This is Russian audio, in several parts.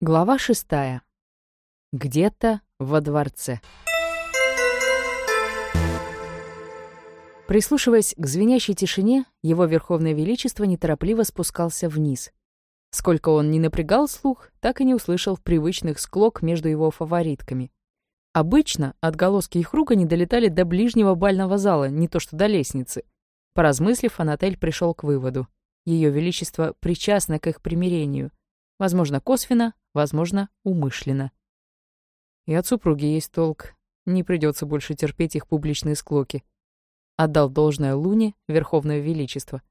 Глава шестая. Где-то во дворце. Прислушиваясь к звенящей тишине, его Верховное Величество неторопливо спускался вниз. Сколько он не напрягал слух, так и не услышал привычных склок между его фаворитками. Обычно отголоски их рука не долетали до ближнего бального зала, не то что до лестницы. Поразмыслив, Анатель пришел к выводу. Ее Величество причастно к их примирению. Возможно, косвенно, возможно, умышленно. И от супруги есть толк. Не придется больше терпеть их публичные склоки. Отдал должное Луне, Верховное Величество.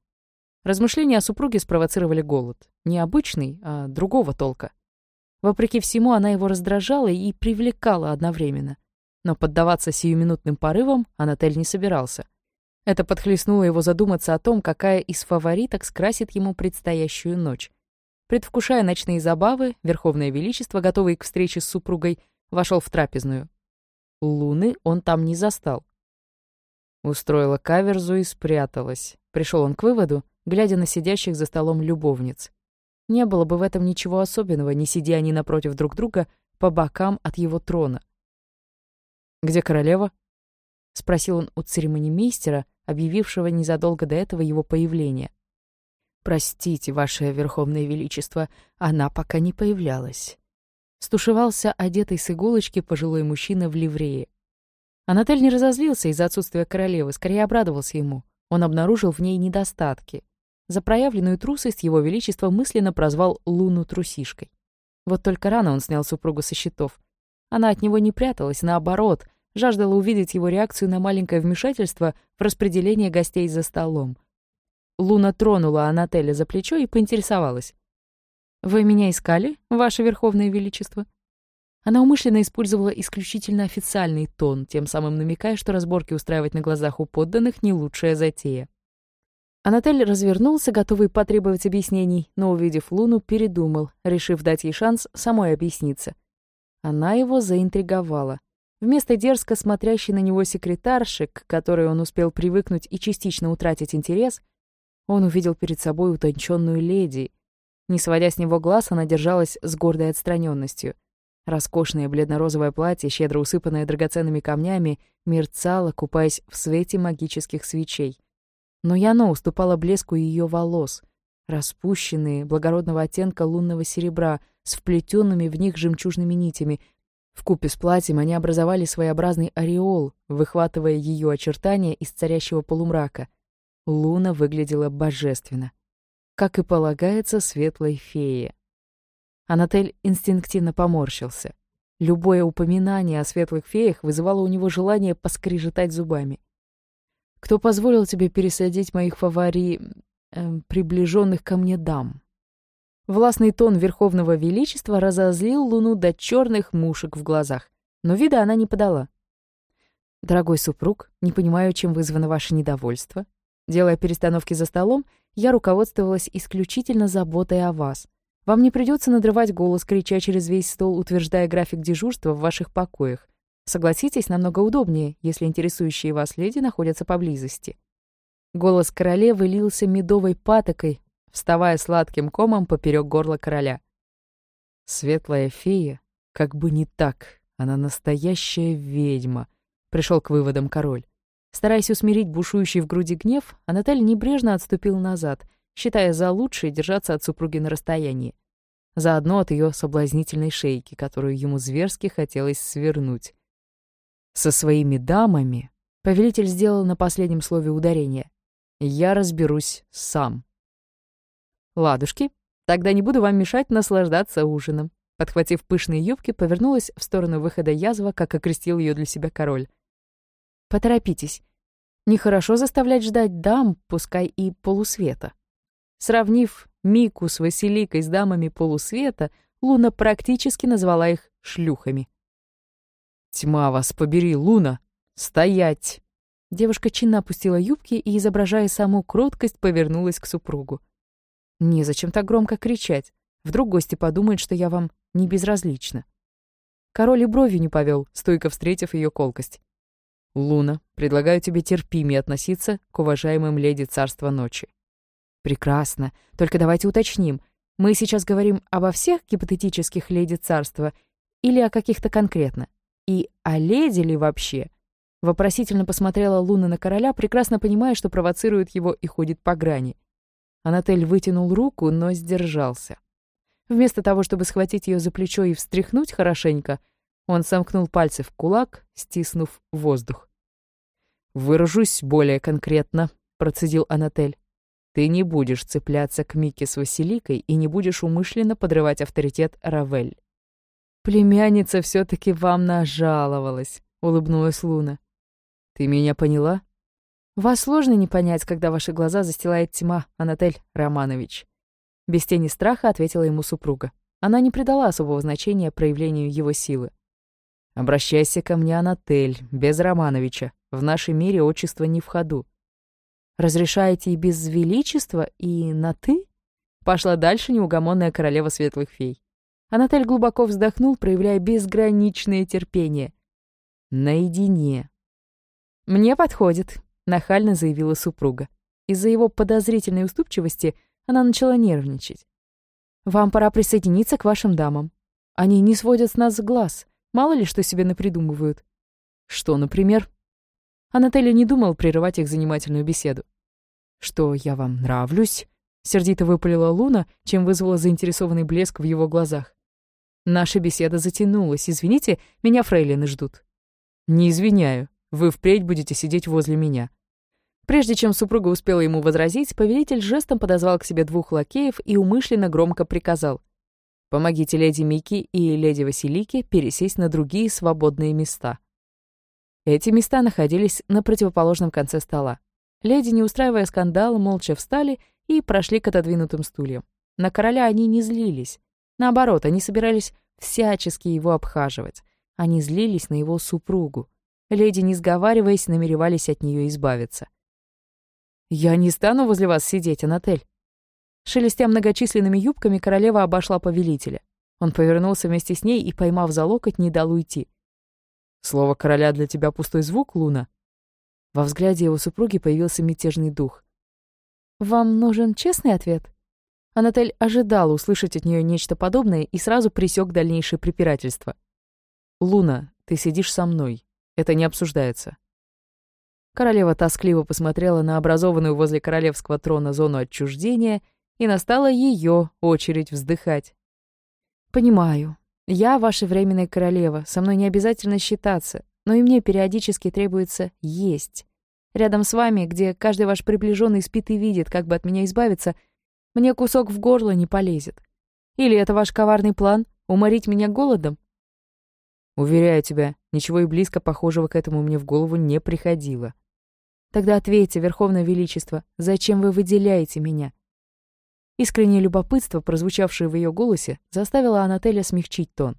Размышления о супруге спровоцировали голод. Не обычный, а другого толка. Вопреки всему, она его раздражала и привлекала одновременно. Но поддаваться сиюминутным порывам Анатель не собирался. Это подхлестнуло его задуматься о том, какая из фавориток скрасит ему предстоящую ночь. Предвкушая ночные забавы, Верховное Величество, готовый к встрече с супругой, вошел в трапезную. Луны он там не застал. Устроила каверзу и спряталась. Пришел он к выводу, глядя на сидящих за столом любовниц. Не было бы в этом ничего особенного, не сидя они напротив друг друга по бокам от его трона. «Где королева?» — спросил он у церемонимейстера, объявившего незадолго до этого его появление. «Простите, Ваше Верховное Величество, она пока не появлялась». Стушевался одетый с иголочки пожилой мужчина в ливрее. Анатоль не разозлился из-за отсутствия королевы, скорее обрадовался ему. Он обнаружил в ней недостатки. За проявленную трусость его величество мысленно прозвал Луну трусишкой. Вот только рано он снял супругу со счетов. Она от него не пряталась, наоборот, жаждала увидеть его реакцию на маленькое вмешательство в распределение гостей за столом. Луна тронула Анателя за плечо и поинтересовалась. «Вы меня искали, Ваше Верховное Величество?» Она умышленно использовала исключительно официальный тон, тем самым намекая, что разборки устраивать на глазах у подданных не лучшая затея. Анатель развернулся, готовый потребовать объяснений, но, увидев Луну, передумал, решив дать ей шанс самой объясниться. Она его заинтриговала. Вместо дерзко смотрящей на него секретарши, к которой он успел привыкнуть и частично утратить интерес, он увидел перед собой утонченную леди. Не сводя с него глаз, она держалась с гордой отстраненностью. Роскошное бледно-розовое платье, щедро усыпанное драгоценными камнями, мерцало, купаясь в свете магических свечей. Но и оно уступало блеску ее волос, распущенные, благородного оттенка лунного серебра, с вплетенными в них жемчужными нитями. В купе с платьем они образовали своеобразный ореол, выхватывая ее очертания из царящего полумрака — Луна выглядела божественно, как и полагается светлой фее. Анатель инстинктивно поморщился. Любое упоминание о светлых феях вызывало у него желание поскрежетать зубами. «Кто позволил тебе пересадить моих фавори... Э, приближенных ко мне дам?» Властный тон Верховного Величества разозлил Луну до черных мушек в глазах, но вида она не подала. «Дорогой супруг, не понимаю, чем вызвано ваше недовольство», Делая перестановки за столом, я руководствовалась исключительно заботой о вас. Вам не придется надрывать голос, крича через весь стол, утверждая график дежурства в ваших покоях. Согласитесь, намного удобнее, если интересующие вас леди находятся поблизости. Голос королевы лился медовой патокой, вставая сладким комом поперек горла короля. Светлая фея, как бы не так, она настоящая ведьма, пришел к выводам король. Стараясь усмирить бушующий в груди гнев, Анатоль небрежно отступил назад, считая за лучшее держаться от супруги на расстоянии. Заодно от ее соблазнительной шейки, которую ему зверски хотелось свернуть. Со своими дамами повелитель сделал на последнем слове ударение. «Я разберусь сам». «Ладушки, тогда не буду вам мешать наслаждаться ужином». Подхватив пышные юбки, повернулась в сторону выхода язва, как окрестил ее для себя король. Поторопитесь. Нехорошо заставлять ждать дам, пускай и полусвета. Сравнив Мику с Василикой с дамами полусвета, Луна практически назвала их шлюхами. «Тьма вас побери, Луна! Стоять!» Девушка чинно опустила юбки и, изображая саму кроткость, повернулась к супругу. «Незачем так громко кричать. Вдруг гости подумают, что я вам не безразлична». Король и бровью не повел, стойко встретив ее колкость. «Луна, предлагаю тебе терпимее относиться к уважаемым леди царства ночи». «Прекрасно. Только давайте уточним. Мы сейчас говорим обо всех гипотетических леди царства или о каких-то конкретно? И о леди ли вообще? Вопросительно посмотрела Луна на короля, прекрасно понимая, что провоцирует его и ходит по грани. Анатель вытянул руку, но сдержался. Вместо того, чтобы схватить ее за плечо и встряхнуть хорошенько, он сомкнул пальцы в кулак, стиснув воздух. «Выражусь более конкретно», — процедил Анатель. «Ты не будешь цепляться к Мике с Василикой и не будешь умышленно подрывать авторитет Равель». «Племянница все таки вам нажаловалась», — улыбнулась Луна. «Ты меня поняла?» «Вас сложно не понять, когда ваши глаза застилает тьма, Анатель Романович». Без тени страха ответила ему супруга. Она не придала особого значения проявлению его силы. «Обращайся ко мне, Анатель, без Романовича. В нашем мире отчество не в ходу». «Разрешаете и без величества, и на «ты»?» Пошла дальше неугомонная королева светлых фей. Анатель глубоко вздохнул, проявляя безграничное терпение. «Наедине», «Мне подходит», — нахально заявила супруга. Из-за его подозрительной уступчивости она начала нервничать. «Вам пора присоединиться к вашим дамам. Они не сводят с нас глаз, мало ли что себе напридумывают». «Что, например?» Анателя не думал прерывать их занимательную беседу. «Что, я вам нравлюсь?» — сердито выпалила Луна, чем вызвала заинтересованный блеск в его глазах. «Наша беседа затянулась. Извините, меня фрейлины ждут». «Не извиняю», вы впредь будете сидеть возле меня». Прежде чем супруга успела ему возразить, повелитель жестом подозвал к себе двух лакеев и умышленно громко приказал. «Помогите леди Мики и леди Василике пересесть на другие свободные места». Эти места находились на противоположном конце стола. Леди, не устраивая скандала, молча встали и прошли к отодвинутым стульям. На короля они не злились. Наоборот, они собирались всячески его обхаживать. Они злились на его супругу. Леди, не сговариваясь, намеревались от нее избавиться. «Я не стану возле вас сидеть, Анатель». Шелестя многочисленными юбками, королева обошла повелителя. Он повернулся вместе с ней и, поймав за локоть, не дал уйти. «Слово короля для тебя пустой звук, Луна?» Во взгляде его супруги появился мятежный дух. «Вам нужен честный ответ?» Анатель ожидал услышать от нее нечто подобное и сразу пресек дальнейшее препирательство. «Луна, ты сидишь со мной. Это не обсуждается. Королева тоскливо посмотрела на образованную возле королевского трона зону отчуждения, и настала ее очередь вздыхать. «Понимаю. Я ваша временная королева, со мной не обязательно считаться, но и мне периодически требуется есть. Рядом с вами, где каждый ваш приближенный спит и видит, как бы от меня избавиться, мне кусок в горло не полезет. Или это ваш коварный план — уморить меня голодом? Уверяю тебя, ничего и близко похожего к этому мне в голову не приходило. Тогда ответьте, Верховное Величество, зачем вы выделяете меня? Искреннее любопытство, прозвучавшее в ее голосе, заставило Анателя смягчить тон.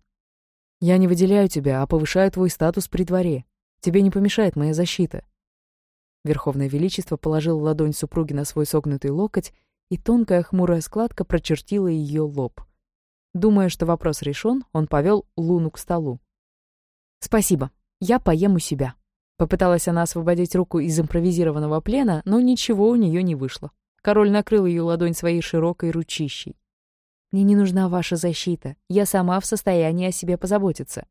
«Я не выделяю тебя, а повышаю твой статус при дворе. Тебе не помешает моя защита». Верховное Величество положил ладонь супруги на свой согнутый локоть, и тонкая хмурая складка прочертила ее лоб. Думая, что вопрос решен, он повел Луну к столу. «Спасибо. Я поем у себя». Попыталась она освободить руку из импровизированного плена, но ничего у нее не вышло. Король накрыл ее ладонь своей широкой ручищей. «Мне не нужна ваша защита. Я сама в состоянии о себе позаботиться».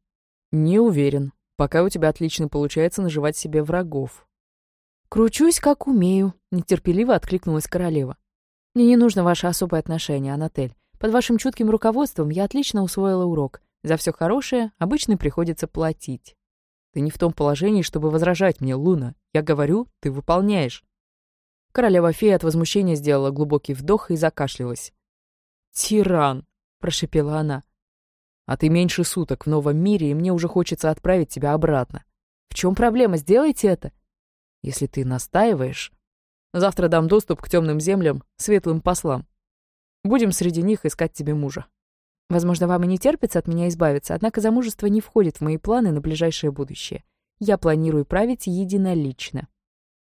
«Не уверен. Пока у тебя отлично получается наживать себе врагов». «Кручусь, как умею», — нетерпеливо откликнулась королева. «Мне не нужно ваше особое отношение, Анатель. Под вашим чутким руководством я отлично усвоила урок. За все хорошее обычно приходится платить. Ты не в том положении, чтобы возражать мне, Луна. Я говорю, ты выполняешь. Королева фея от возмущения сделала глубокий вдох и закашлялась. «Тиран!» — прошепела она. «А ты меньше суток в новом мире, и мне уже хочется отправить тебя обратно. В чем проблема? Сделайте это!» «Если ты настаиваешь...» «Завтра дам доступ к темным землям, светлым послам. Будем среди них искать тебе мужа». Возможно, вам и не терпится от меня избавиться, однако замужество не входит в мои планы на ближайшее будущее. Я планирую править единолично».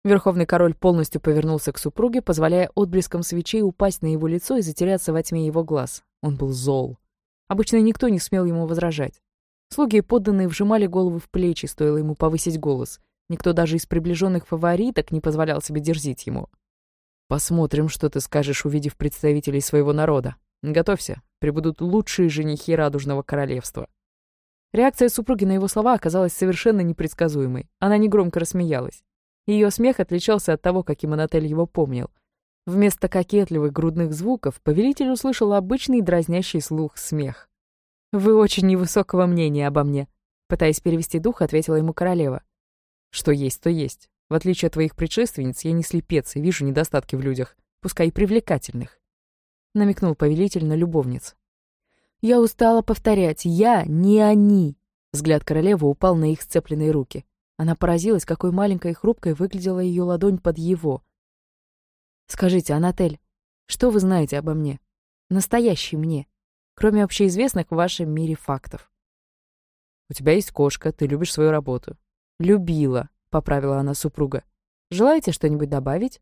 Верховный король полностью повернулся к супруге, позволяя отблескам свечей упасть на его лицо и затеряться во тьме его глаз. Он был зол. Обычно никто не смел ему возражать. Слуги и подданные вжимали головы в плечи, стоило ему повысить голос. Никто даже из приближенных фавориток не позволял себе дерзить ему. «Посмотрим, что ты скажешь, увидев представителей своего народа», Готовься, прибудут лучшие женихи Радужного Королевства». Реакция супруги на его слова оказалась совершенно непредсказуемой. Она негромко рассмеялась. Ее смех отличался от того, каким Анатель его помнил. Вместо кокетливых грудных звуков повелитель услышал обычный дразнящий слух смех. «Вы очень невысокого мнения обо мне», — пытаясь перевести дух, ответила ему королева. «Что есть, то есть. В отличие от твоих предшественниц, я не слепец и вижу недостатки в людях, пускай и привлекательных», — намекнул повелитель на любовниц. «Я устала повторять. Я не они!» Взгляд королевы упал на их сцепленные руки. Она поразилась, какой маленькой и хрупкой выглядела ее ладонь под его. «Скажите, Анатель, что вы знаете обо мне? Настоящей мне, кроме общеизвестных в вашем мире фактов?» «У тебя есть кошка, ты любишь свою работу». «Любила», — поправила она супруга. «Желаете что-нибудь добавить?»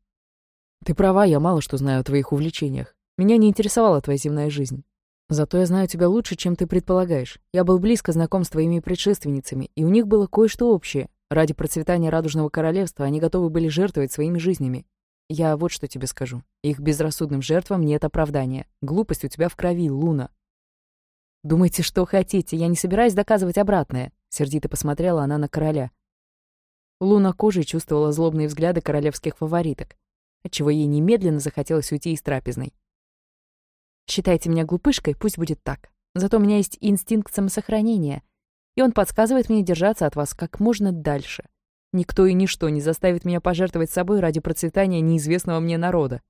«Ты права, я мало что знаю о твоих увлечениях. Меня не интересовала твоя земная жизнь. Зато я знаю тебя лучше, чем ты предполагаешь. Я был близко знаком с твоими предшественницами, и у них было кое-что общее. Ради процветания Радужного Королевства они готовы были жертвовать своими жизнями. Я вот что тебе скажу. Их безрассудным жертвам нет оправдания. Глупость у тебя в крови, Луна. Думайте, что хотите, я не собираюсь доказывать обратное. Сердито посмотрела она на короля. Луна кожей чувствовала злобные взгляды королевских фавориток, отчего ей немедленно захотелось уйти из трапезной. Считайте меня глупышкой, пусть будет так. Зато у меня есть инстинкт самосохранения, и он подсказывает мне держаться от вас как можно дальше. Никто и ничто не заставит меня пожертвовать собой ради процветания неизвестного мне народа.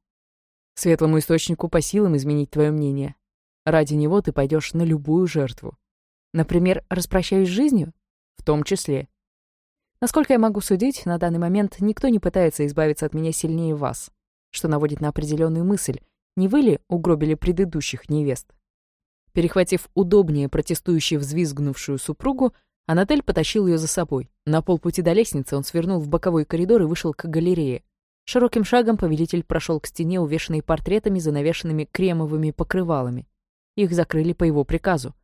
Светлому источнику по силам изменить твое мнение. Ради него ты пойдешь на любую жертву. Например, распрощаюсь с жизнью? В том числе. Насколько я могу судить, на данный момент никто не пытается избавиться от меня сильнее вас, что наводит на определенную мысль — не вы ли угробили предыдущих невест? Перехватив удобнее протестующую взвизгнувшую супругу, Анатель потащил ее за собой. На полпути до лестницы он свернул в боковой коридор и вышел к галерее. Широким шагом повелитель прошел к стене, увешанной портретами, занавешенными кремовыми покрывалами. Их закрыли по его приказу.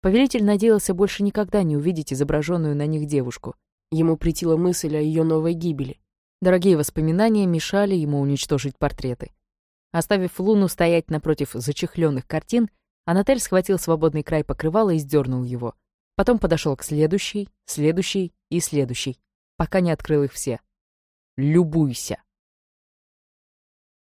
Повелитель надеялся больше никогда не увидеть изображенную на них девушку. Ему притила мысль о ее новой гибели. Дорогие воспоминания мешали ему уничтожить портреты. Оставив Луну стоять напротив зачехленных картин, Анатель схватил свободный край покрывала и сдернул его. Потом подошел к следующей, следующей и следующей, пока не открыл их все. «Любуйся!»